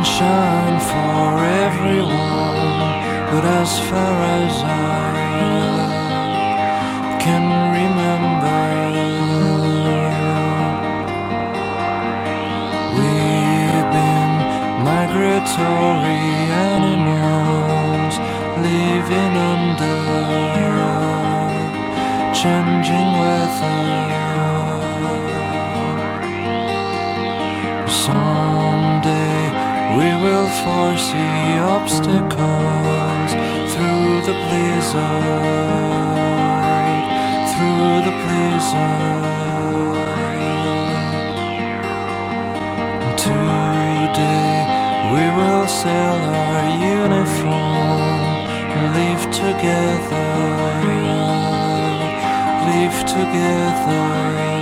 Sunshine for everyone, but as far as I can remember, we've been migratory animals living under changing weather. Someday we will foresee obstacles through the blizzard, through the blizzard. Today we will sell our uniform, and live together, live together.